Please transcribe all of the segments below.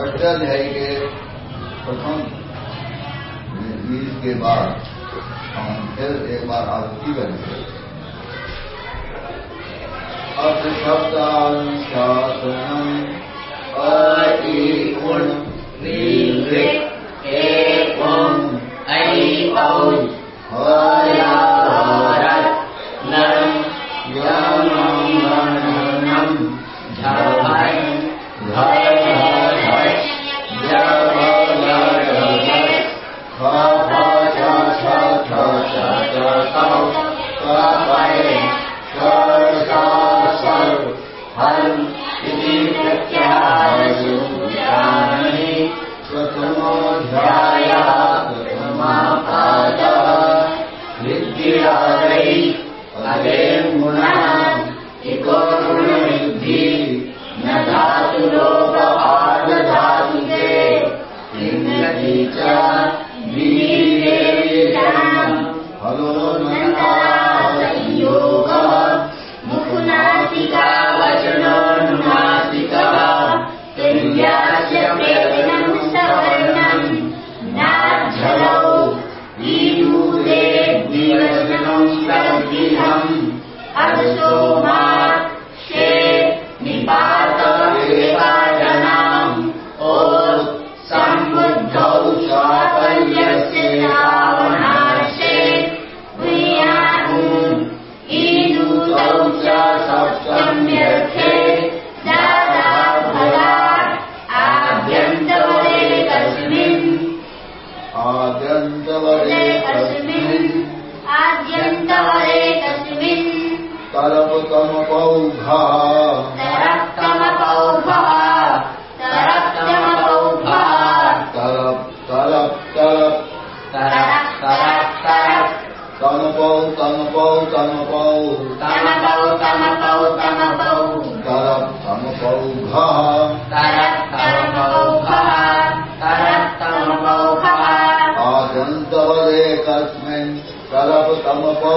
اٹھائی کے پرتھم نیز کے بعد ہم پھر ایک بار آرتی بن گئے اب شبدان شاسنم तमपौ तमपौ तनपौ तनपौ तनपौ तनपौ तल तनपौ तर अजन्त वदे तस्मिन् तलप तमपौ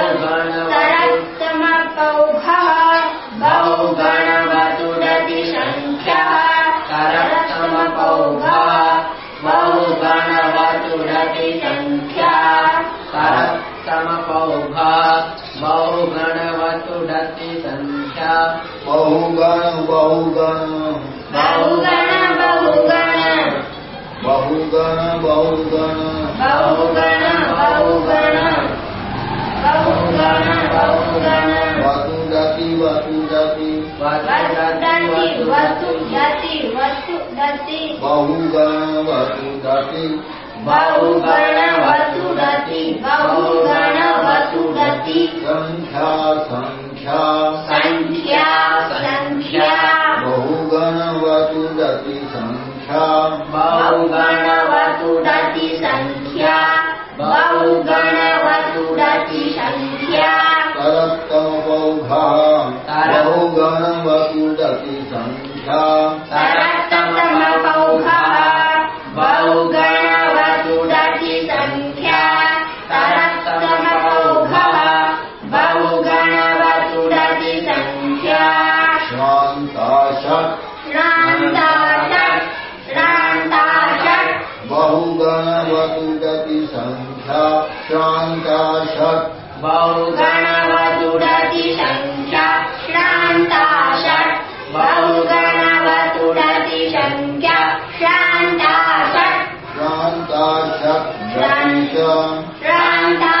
करक्तमपौभा बहुगणवतुडति सङ्ख्या बहुगण बहुगण बहुगण बहुगण बहुगण बहुगण बहुगण बहुगण बहुगण बहुगण वतुदति वतुदति वसुदति वसुदति वसुदति बहुगण वतुदति बहुगण वसुदति बहुगण वसुदति संख्या संख्या सङ्ख्या सङ्ख्या बहुगण वतुदति संख्या बहुगण ख्या सङ्ख्या बहुगणवतुदति सङ्ख्या। बहुगणवतुडति सङ्ख्या बहुगणवतुडति संख्या करप्तमव बहुगणवतुदति सङ्ख्या गण सङ्ख्या श्रान्ता षट्। बहु गणवतुडति सङ्ख्या श्रान्ता षट्। बहु गणवतुडति सङ्ख्या श्रान्ता षट्। श्रान्ता षट् श्रान्ता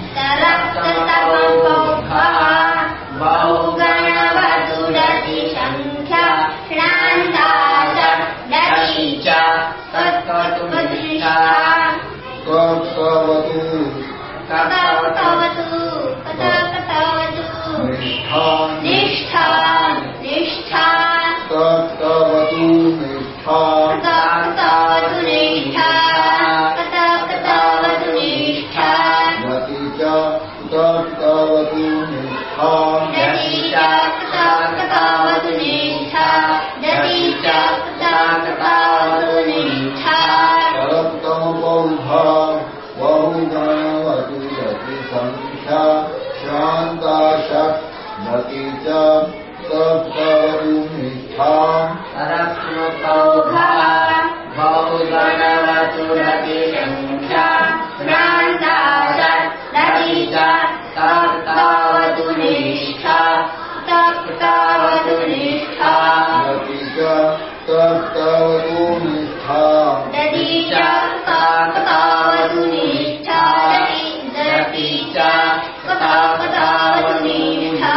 गति च सप्तवतु निष्ठा दति च तत्तावतु निष्ठा दति च तत्तावतु निष्ठा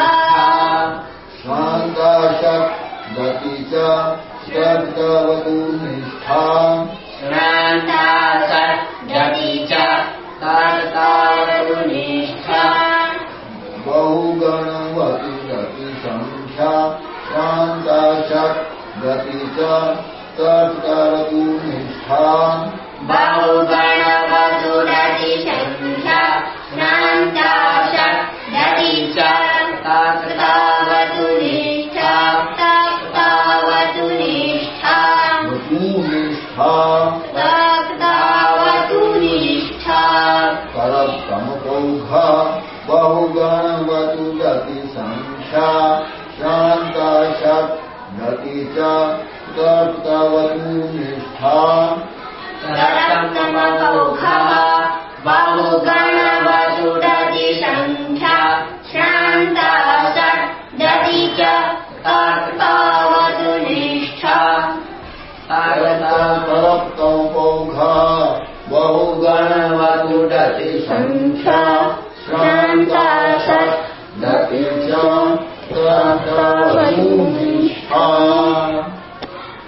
शान्ता शक्ति च सप्तवतु निष्ठा श्रान्ता दति च कर्तावतु निष्ठा बहुगणवति शक्ति च निष्ठा बहुगणवतुरति सङ्ख्या श्रान्ता दति च तत्तावतु निष्ठा तत्तावतु निष्ठा वतु निष्ठा निष्ठा सङ्ख्या श्रान्ता दति च तत्तावतु निष्ठा करप्तमपौघा बहुगणवतु गति सङ्ख्या शान्ता शक्ति च सप्तवतु